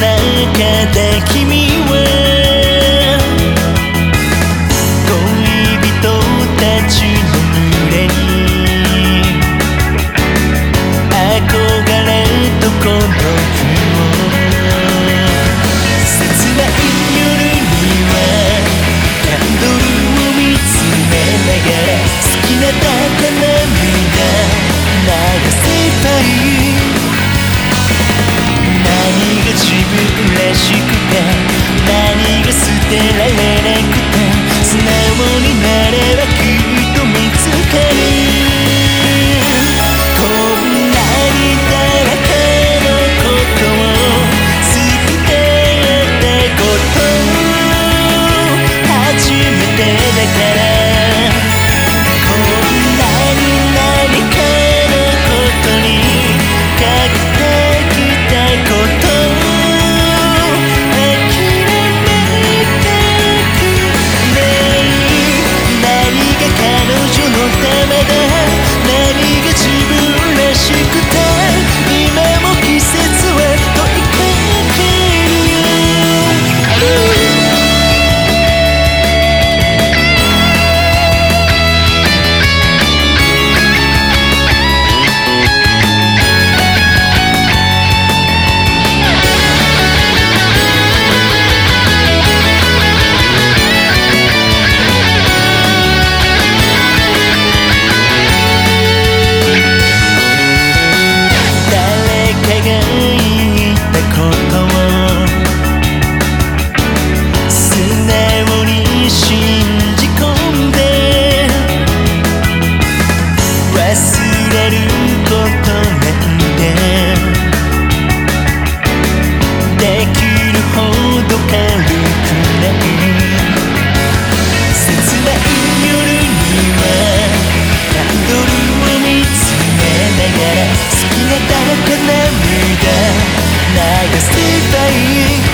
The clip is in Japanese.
中で君はしくしくて Cause today